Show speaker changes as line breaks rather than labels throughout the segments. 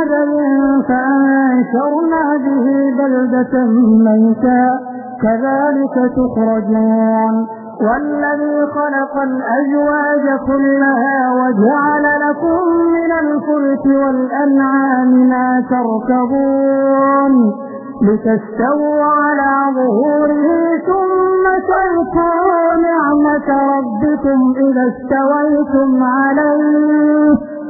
بقدر فأنشرنا به بلدة ميتا. كذلك تخرجون. والذي خلق الأزواج كلها وجعل لكم من الفلك والأنعام ما تركبون. لتستووا على ظهوره ثم تذكروا نعمة ربكم إذا استويتم عليه.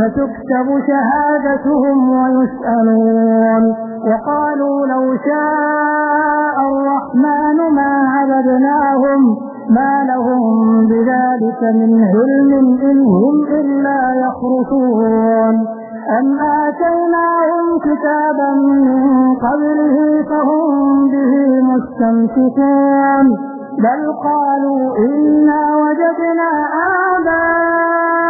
فتكتب شهادتهم ويسألون. وقالوا لو شاء الرحمن ما عبدناهم ما لهم بذلك من علم إن هم إلا يخرصون. أم آتيناهم كتابا من قبله فهم به مستمسكون. بل قالوا إنا وجدنا آباءنا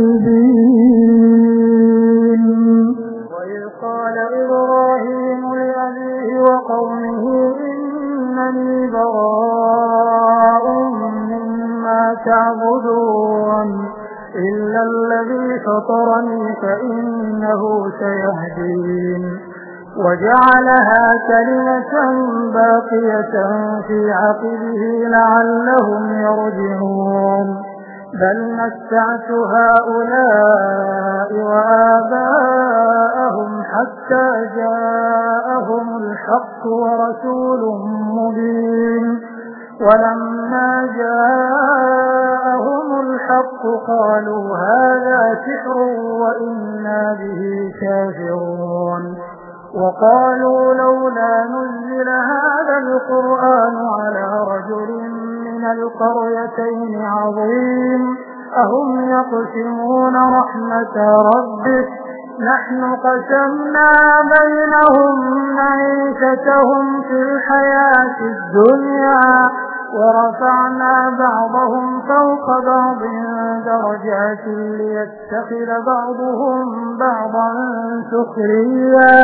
وجعلها كلمة باقية في عقبه لعلهم يرجعون. بل متعت هؤلاء وآباءهم حتى جاءهم الحق ورسول مبين. ولما جاءهم الحق قالوا هذا سحر وإنا به كافرون.
وقالوا لولا نزل هذا القرآن على رجل من القريتين عظيم أهم يقسمون رحمة ربك نحن قسمنا بينهم معيشتهم في الحياة الدنيا ورفعنا بعضهم فوق بعض درجات ليتخذ بعضهم بعضا سخريا.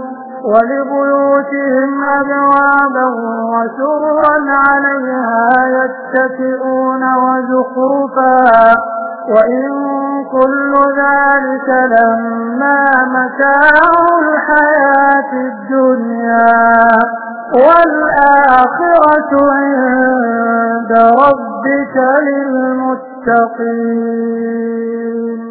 ولبيوتهم أبوابا وسرا عليها يتكئون وزخرفا. وإن كل ذلك لما متاع الحياة الدنيا. والآخرة عند ربك للمتقين.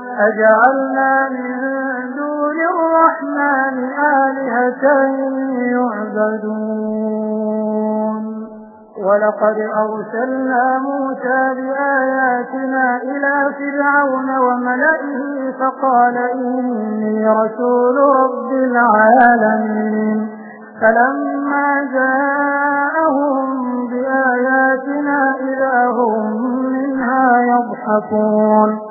أجعلنا من دون الرحمن آلهة يعبدون. ولقد أرسلنا موسى بآياتنا إلى فرعون وملئه فقال إني رسول رب العالمين. فلما جاءهم بآياتنا إذا هم منها يضحكون.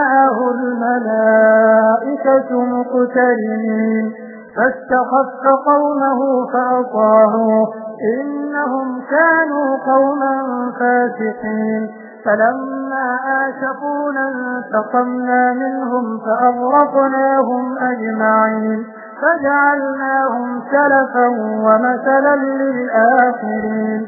الملائكة مقترنين. فاستخف قومه فأطاعوه إنهم كانوا قوما فاسقين. فلما آشفونا انتقمنا منهم فأغرقناهم أجمعين. فجعلناهم سلفا ومثلا للآخرين.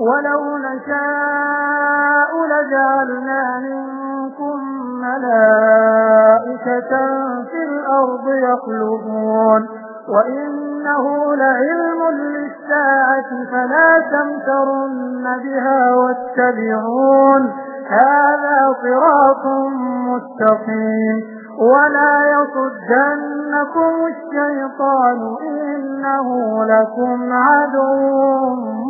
ولو نشاء لجعلنا منكم ملائكة في الأرض يخلقون وإنه لعلم للساعة فلا تمترن بها واتبعون. هذا صراط مستقيم. ولا يصدنكم الشيطان إنه لكم عدو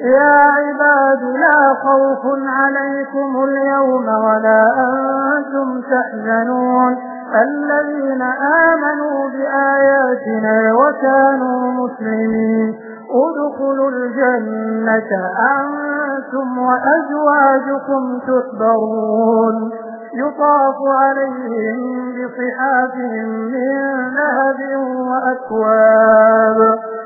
يا عباد لا خوف عليكم اليوم ولا أنتم تحزنون. الذين آمنوا بآياتنا وكانوا مسلمين. ادخلوا الجنة أنتم وأزواجكم تكبرون يطاف عليهم بصحاف من ذهب وأكواب.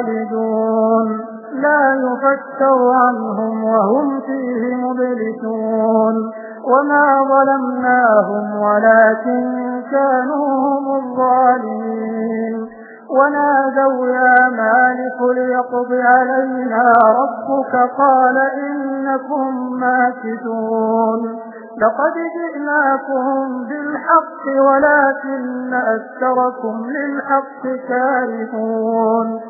خالدون. لا يفتر عنهم وهم فيه مبلسون. وما ظلمناهم ولكن كانوا هم الظالمين. ونادوا يا مالك ليقض علينا ربك. قال إنكم ماكثون. لقد جئناكم بالحق ولكن أكثركم للحق كارهون.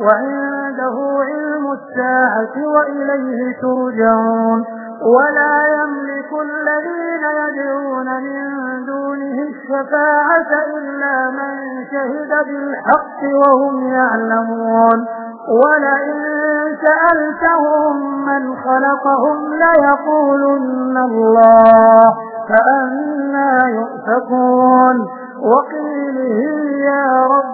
وعنده علم الساعة وإليه ترجعون. ولا يملك الذين يدعون من دونه الشفاعة إلا من شهد بالحق وهم يعلمون. ولئن سألتهم من خلقهم ليقولن الله فأنا يؤفكون. وقيله يا رب